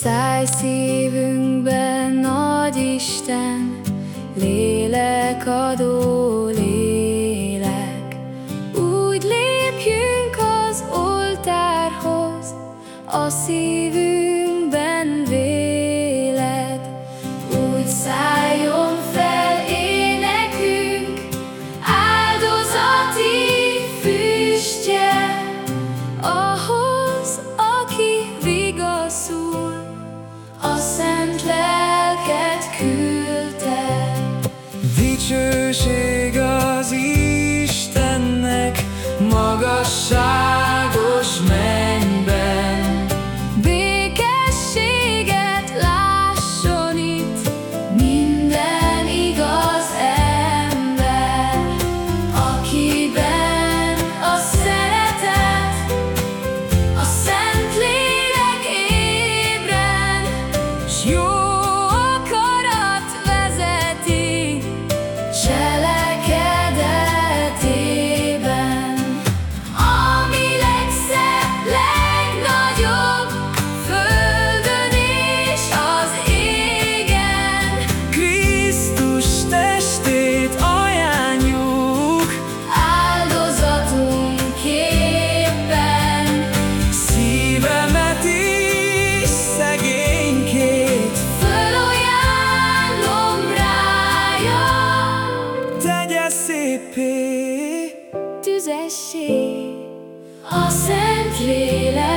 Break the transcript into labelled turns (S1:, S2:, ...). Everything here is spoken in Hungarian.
S1: Száj szívünkben, nagy Isten, lélek adó lélek. Úgy lépjünk az oltárhoz, a szívünk Dicsőség az Istennek magasság tüzessé. A Szent Lélek